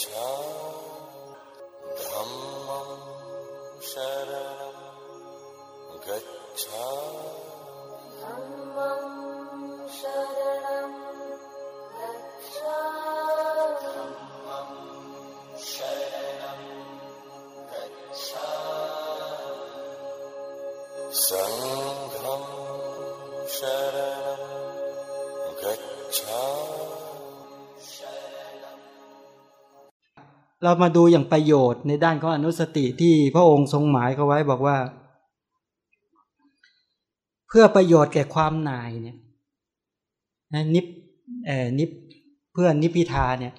गच्छा धम्मं शरणं सङ्घं शरणं गच्छा เรามาดูอย่างประโยชน์ในด้านของอนุสติที่พระองค์ทรงหมายเขาไว้บอกว่า เพื่อประโยชน์แก่ความหน่ายเนี่ยนิพเอ่อนิพเพื่อนิพิทาเนี่ย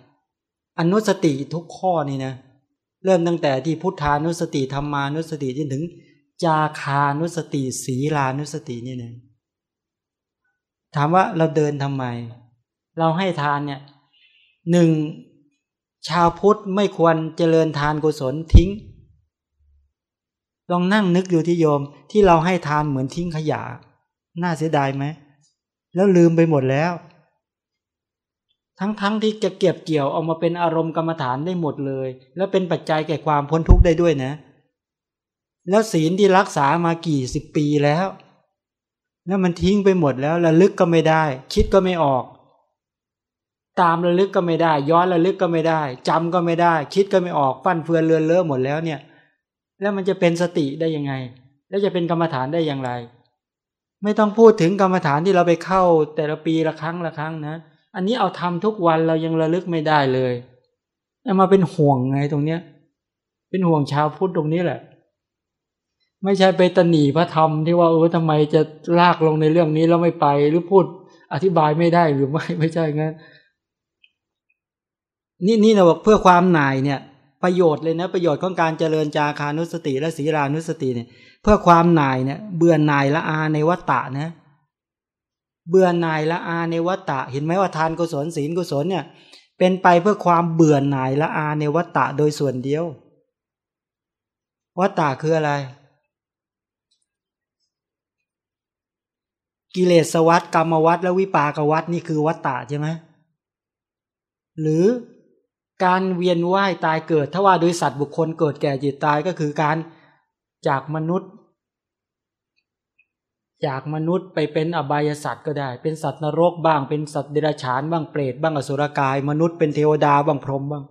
อนุสติทุกข้อนี่นะเริ่มตั้งแต่ที่พุทธานุสติธรรมานุสติจนถึง จาคานุสติ ศีลานุสตินี่นะถามว่าเราเดินทำไม เราให้ทานเนี่ยหนึ่ง ชาวพุทธไม่ควรเจริญทานกุศลทิ้ง ลองนั่งนึกอยู่ที่โยมที่เราให้ทานเหมือนทิ้งขยะ น่าเสียดายไหม แล้วลืมไปหมดแล้ว ทั้งๆทที่จะเก็บเกี่ยวเอามาเป็นอารมณ์กรรมฐานได้หมดเลย แล้วเป็นปัจจัยแก่ความพ้นทุกข์ได้ด้วยนะ แล้วศีลที่รักษามากี่สิบปีแล้ว แล้วมันทิ้งไปหมดแล้วระลึกก็ไม่ได้ คิดก็ไม่ออก ตามระลึกก็ไม่ได้ ย้อนระลึกก็ไม่ได้จำก็ไม่ได้ คิดก็ไม่ออกฟันเฟือนเลือนเลอะหมดแล้วเนี่ย แล้วมันจะเป็นสติได้ยังไง แล้วจะเป็นกรรมฐานได้อย่างไร ไม่ต้องพูดถึงกรรมฐานที่เราไปเข้าแต่ละปีละครั้งละครั้งนะ อันนี้เอาทำทุกวันเรายังระลึกไม่ได้เลยเอามาเป็นห่วงไงตรงเนี้ย เป็นห่วงชาวพุทธตรงนี้แหละ ไม่ใช่ไปตนีพระธรรมที่ว่าเออทำไมจะลากลงในเรื่องนี้แล้วไม่ไปหรือพูดอธิบายไม่ได้หรือไม่ไม่ใช่งั้น นี่นี่เราบอกเพื่อความหน่ายเนี่ย ประโยชน์เลยนะประโยชน์ของการเจริญจาคานุสติ และศีรานุสติเนี่ย เพื่อความหน่ายเนี่ย เบื่อหน่ายละอาในวัตตะนะ เบื่อหน่ายละอาในวัตตะ เห็นไหมว่าทานกุศลศีลกุศลเนี่ย เป็นไปเพื่อความเบื่อหน่ายละอาในวัตตะโดยส่วนเดียว วัตตะคืออะไร กิเลสวัตกรรมวัตและวิปากวัตนี่คือวัตตะใช่ไหมหรือ การเวียนว่ายตายเกิด ถ้าว่าโดยสัตว์บุคคลเกิดแก่จิตตายก็คือการจากมนุษย์ จากมนุษย์ไปเป็นอบายสัตว์ก็ได้ เป็นสัตว์นรกบ้าง เป็นสัตว์เดรัจฉานบ้างเปรตบ้างอสุรกาย มนุษย์เป็นเทวดาบ้างพรหมบ้าง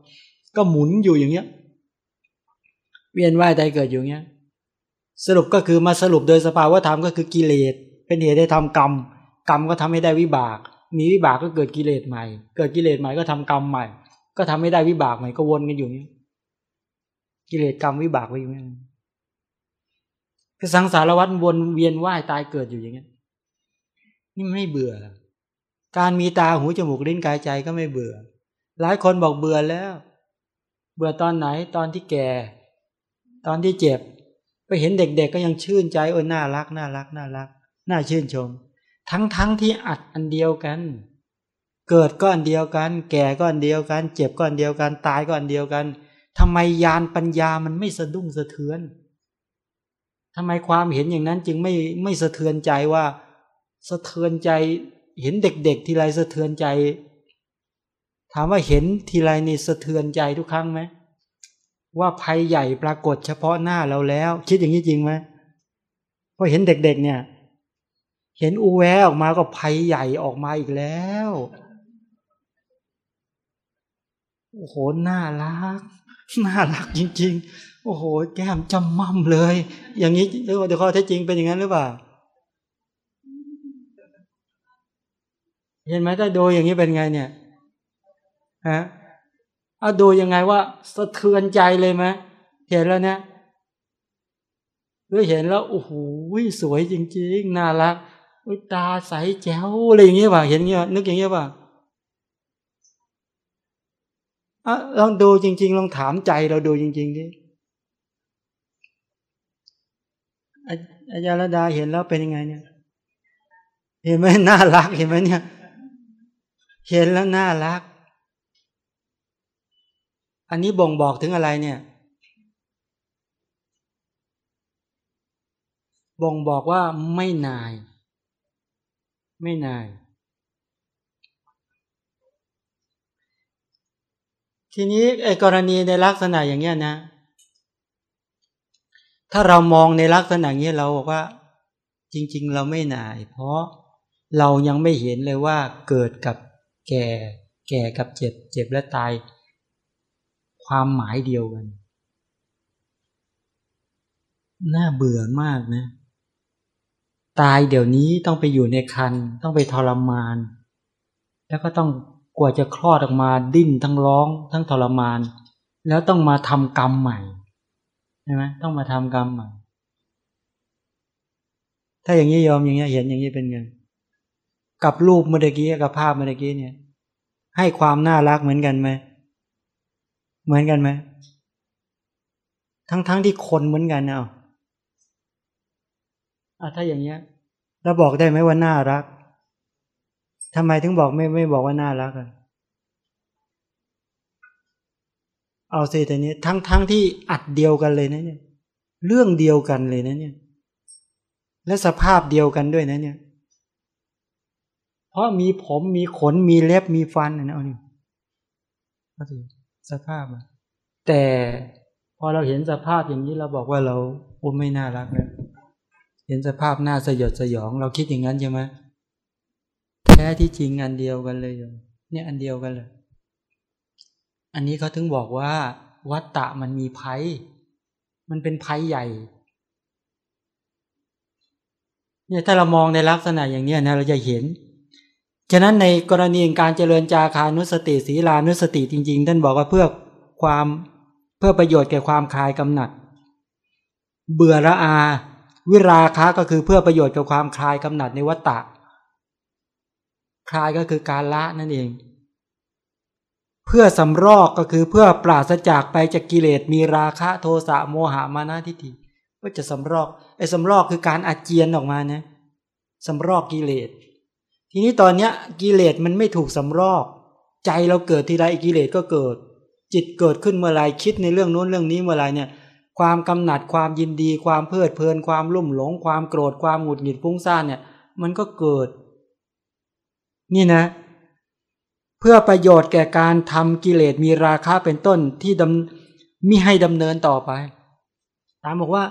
ก็หมุนอยู่อย่างเงี้ย เวียนว่ายตายเกิดอยู่เงี้ย สรุปก็คือมาสรุปโดยสภาวะธรรมก็คือกิเลส เป็นเหตุให้ทำกรรม กรรมก็ทำให้ได้วิบาก มีวิบากก็เกิดกิเลสใหม่ เกิดกิเลสใหม่ก็ทำกรรมใหม่ ก็ทำให้ได้วิบากใหม่ก็วนกันอยู่นี้กิเลสกรรมวิบากไปอยู่นี้คือสังสารวัฏวนเวียนว่ายตายเกิดอยู่อย่างนี้นี่ไม่เบื่อ การมีตาหูจมูกลิ้นกายใจก็ไม่เบื่อ หลายคนบอกเบื่อแล้ว เบื่อตอนไหนตอนที่แก่ ตอนที่เจ็บ ไปเห็นเด็กๆกก็ยังชื่นใจเออน่ารักน่ารักน่ารักน่าชื่นชม ทั้งๆทที่อัดอันเดียวกัน เกิดก็อันเดียวกัน แก่ก็อันเดียวกัน เจ็บก็อันเดียวกัน ตายก็อันเดียวกันทำไมยานปัญญามันไม่สะดุ้งสะเทือนทำไมความเห็นอย่างนั้นจึงไม่ไม่สะเทือนใจว่า สะเทือนใจเห็นเด็กๆ ทีไรสะเทือนใจ ถามว่าเห็นทีไรในสะเทือนใจทุกครั้งไหมว่าภัยใหญ่ปรากฏเฉพาะหน้าเราแล้ว คิดอย่างนี้จริงไหมพอเห็นเด็กๆเนี่ย เห็นอูแวออกมาก็ภัยใหญ่ออกมาอีกแล้ว โอ้โหน่ารักน่ารักจริง ๆ โอ้โห แก้มจำมั่มเลย อย่างนี้เดี๋ยวข้อเท็จจริงเป็นอย่างนั้นหรือเปล่า เห็นไหมถ้าดูอย่างนี้เป็นไงเนี่ยฮะเอาดูยังไงว่าสะเทือนใจเลยไหมเห็นแล้วเนี่ยหรือเห็นแล้วโอ้โหสวยจริง ๆ น่ารักตาใสแจ๋วอะไรอย่างเงี้ยป่ะเห็นเงี้ย นึกอย่างเงี้ยป่ะ อะลองดูจริง ๆ ลองถามใจเราดูจริงๆดิอาจารย์ดาเห็นแล้วเป็นยังไงเนี่ย เห็นไหมน่ารักเห็นไหมเนี่ย เห็นแล้วน่ารัก อันนี้บ่งบอกถึงอะไรเนี่ย บ่งบอกว่าไม่นาย ไม่นาย ทีนี้ไอ้กรณีในลักษณะอย่างเงี้ยนะ ถ้าเรามองในลักษณะเงี้ยเราบอกว่า จริง ๆ เราไม่หน่าย เพราะเรายังไม่เห็นเลยว่าเกิดกับแก่ แก่กับเจ็บ เจ็บและตาย ความหมายเดียวกัน น่าเบื่อมากนะ ตายเดี๋ยวนี้ต้องไปอยู่ในคัน ต้องไปทรมาน แล้วก็ต้อง กว่าจะคลอดออกมาดิ้นทั้งร้อง ทั้งทรมาน แล้วต้องมาทำกรรมใหม่ใช่ไหมต้องมาทำกรรมใหม่ ถ้าอย่างนี้ยอมอย่างนี้เห็นอย่างนี้เป็นไงกับรูปเมื่อกี้กับภาพเมื่อกี้เนี่ย ให้ความน่ารักเหมือนกันไหมเหมือนกันไหมทั้งๆทที่คนเหมือนกันเนาะอะถ้าอย่างเงี้ยเราบอกได้ไหมว่าน่ารัก ทำไมถึงบอกไม่ไม่บอกว่าน่ารักอะเอาสิแต่นี้ทั้งทั้งที่อัดเดียวกันเลยนะเนี่ย เรื่องเดียวกันเลยนะเนี่ย และสภาพเดียวกันด้วยนะเนี่ย เพราะมีผมมีขนมีเล็บมีฟันนะเอานี่ก็สิสภาพอะแต่พอเราเห็นสภาพอย่างนี้เราบอกว่าเราโอ้ไม่น่ารักเลยเห็นสภาพหน้าสยดสยอง เราคิดอย่างนั้นใช่ไหม ท้ที่จริงอันเดียวกันเลยเนี่ยอันเดียวกันเลย อันนี้เขาถึงบอกว่า วัตตะมันมีภัย มันเป็นภัยใหญ่เนี่ยถ้าเรามองในลักษณะอย่างนี้นะเราจะเห็น ฉะนั้นในกรณีการเจริญจาคานุสติศีลานุสติจริง ๆ ท่านบอกว่าเพื่อความเพื่อประโยชน์แก่ความคลายกำหนัด เบื่อละอา วิราคะก็คือเพื่อประโยชน์แก่ความคลายกำหนัดในวัตตะ คลายก็คือการละนั่นเอง เพื่อสำรอกก็คือเพื่อปราศจากไปจากกิเลสมีราคะโทสะโมหะมานะทิฏฐิก็จะสำรอกไอ้สำรอกคือการอาเจียนออกมานะสำรอกกิเลส ทีนี้ตอนเนี้ยกิเลสมันไม่ถูกสำรอก ใจเราเกิดทีไรกิเลสก็เกิด จิตเกิดขึ้นเมื่อไรคิดในเรื่องโน้นเรื่องนี้เมื่อไรเนี่ยความกำหนัดความยินดี ความเพลิดเพลินความลุ่มหลง ความโกรธความหงุดหงิดฟุ้งซ่านเนี่ย มันก็เกิด นี่นะ เพื่อประโยชน์แก่การทำกิเลสมีราคาเป็นต้นที่ดำมิให้ดำเนินต่อไปตามบอกว่า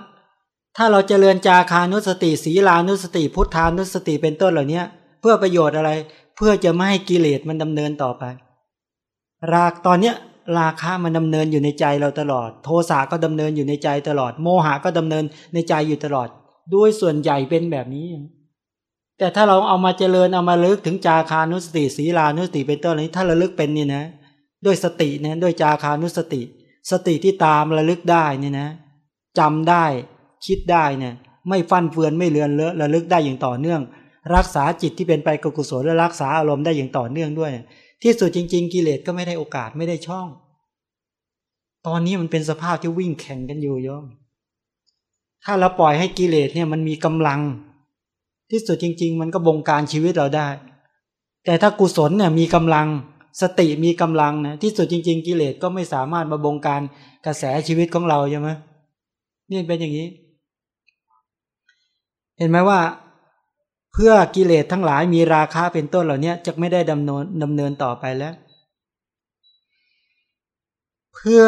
ถ้าเราจเจริญจาคานุสติศีลานุสติ พุทธานุสติเป็นต้นเหล่านี้เพื่อประโยชน์อะไร เพื่อจะไม่ให้กิเลสมันดำเนินต่อไป รากตอนเนี้ยราคะมันดำเนินอยู่ในใจเราตลอด โทสะก็ดำเนินอยู่ในใจตลอด โมหะก็ดำเนินในใจอยู่ตลอด ด้วยส่วนใหญ่เป็นแบบนี้ แต่ถ้าเราเอามาเจริญเอามาลึกถึงจาคานุสติศีลานุสติเป็นต้นนี้ถ้าระลึกเป็นนี่นะ ด้วยสตินะด้วยจาคานุสติ สติที่ตามระลึกได้นี่นะจำได้คิดได้เนี่ยไม่ฟั่นเฟือนไม่เลือนเลอะระลึกได้อย่างต่อเนื่อง รักษาจิตที่เป็นไปกุศลและรักษาอารมณ์ได้อย่างต่อเนื่องด้วย ที่สุดจริง ๆ กิเลสก็ไม่ได้โอกาสไม่ได้ช่อง ตอนนี้มันเป็นสภาพที่วิ่งแข่งกันอยู่โยมถ้าเราปล่อยให้กิเลสเนี่ยมันมีกำลัง ที่สุดจริง ๆ มันก็บงการชีวิตเราได้ แต่ถ้ากุศลเนี่ยมีกำลังสติมีกำลังนะที่สุดจริง ๆ กิเลสก็ไม่สามารถมาบงการกระแสชีวิตของเราใช่ไหมนี่เป็นอย่างนี้ เห็นไหมว่า เพื่อกิเลสทั้งหลายมีราคาเป็นต้นเหล่านี้จะไม่ได้ดำเนินดำเนินต่อไปแล้ว เพื่อ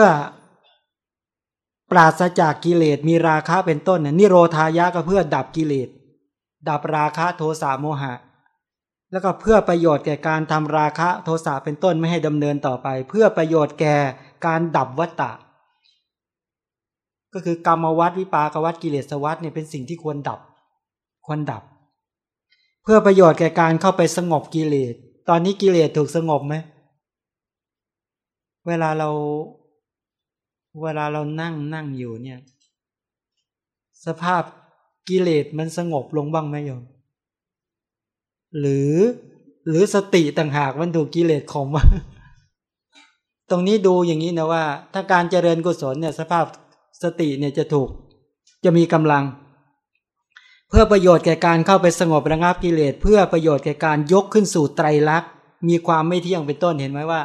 ปราศจากกิเลสมีราคาเป็นต้นเนี่ยนิโรธายะก็เพื่อดับกิเลส ดับราคะโทสะโมหะ แล้วก็เพื่อประโยชน์แก่การทำราคะโทสะเป็นต้นไม่ให้ดำเนินต่อไป เพื่อประโยชน์แก่การดับวัตตะ ก็คือกรรมวัฏวิปากวัฏกิเลสวัฏเนี่ยเป็นสิ่งที่ควรดับ ควรดับ เพื่อประโยชน์แก่การเข้าไปสงบกิเลส ตอนนี้กิเลสถูกสงบไหมเวลาเราเวลาเรานั่งนั่งอยู่เนี่ย สภาพ กิเลสมันสงบลงบ้างไหมโยม หรือหรือสติต่างหากมันถูกกิเลสข่มว่าตรงนี้ดูอย่างนี้นะว่า ถ้าการเจริญกุศลเนี่ยสภาพสติเนี่ยจะถูก จะมีกำลัง เพื่อประโยชน์แก่การเข้าไปสงบระงับกิเลสเพื่อประโยชน์แก่การยกขึ้นสู่ไตรลักษณ์มีความไม่เที่ยงเป็นต้นเห็นไหมว่า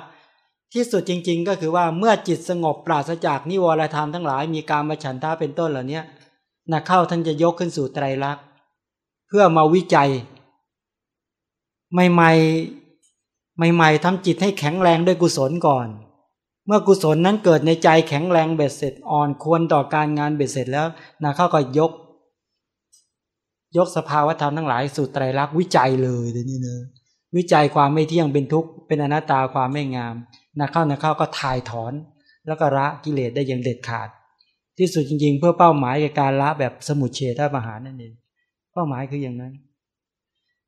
ที่สุดจริง ๆ ก็คือว่าเมื่อจิตสงบปราศจากนิวรธรรมทั้งหลาย มีการมาฉันท่าเป็นต้นเหล่านี้ นะเข้าท่านจะยกขึ้นสู่ไตรลักษณ์ เพื่อมาวิจัย ใหม่ๆใหม่ๆทำจิตให้แข็งแรงด้วยกุศลก่อน เมื่อกุศลนั้นเกิดในใจแข็งแรงเบ็ดเสร็จอ่อนควรต่อการงานเบ็ดเสร็จแล้วนะเข้าก็ยก ยกสภาวธรรมทั้งหลายสู่ไตรลักษณ์วิจัยเลยเดี๋ยวนี้เนอะวิจัยความไม่เที่ยงเป็นทุกข์เป็นอนัตตาความไม่งามนะเข้านะเข้าก็ถ่ายถอน แล้วก็ละกิเลสได้อย่างเด็ดขาด ที่สุดจริง ๆ เพื่อเป้าหมายในการละแบบสมุทเฉทประหารนั่นเองเป้าหมายคืออย่างนั้น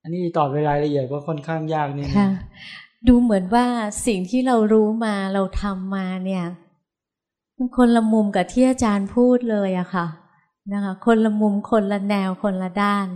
อันนี้ตอบรายละเอียดก็ค่อนข้างยากนี่ยค่ะดูเหมือนว่าสิ่งที่เรารู้มาเราทำมาเนี่ยมันคนละมุมกับที่อาจารย์พูดเลยอะค่ะนะคะคนละมุมคนละแนวคนละด้าน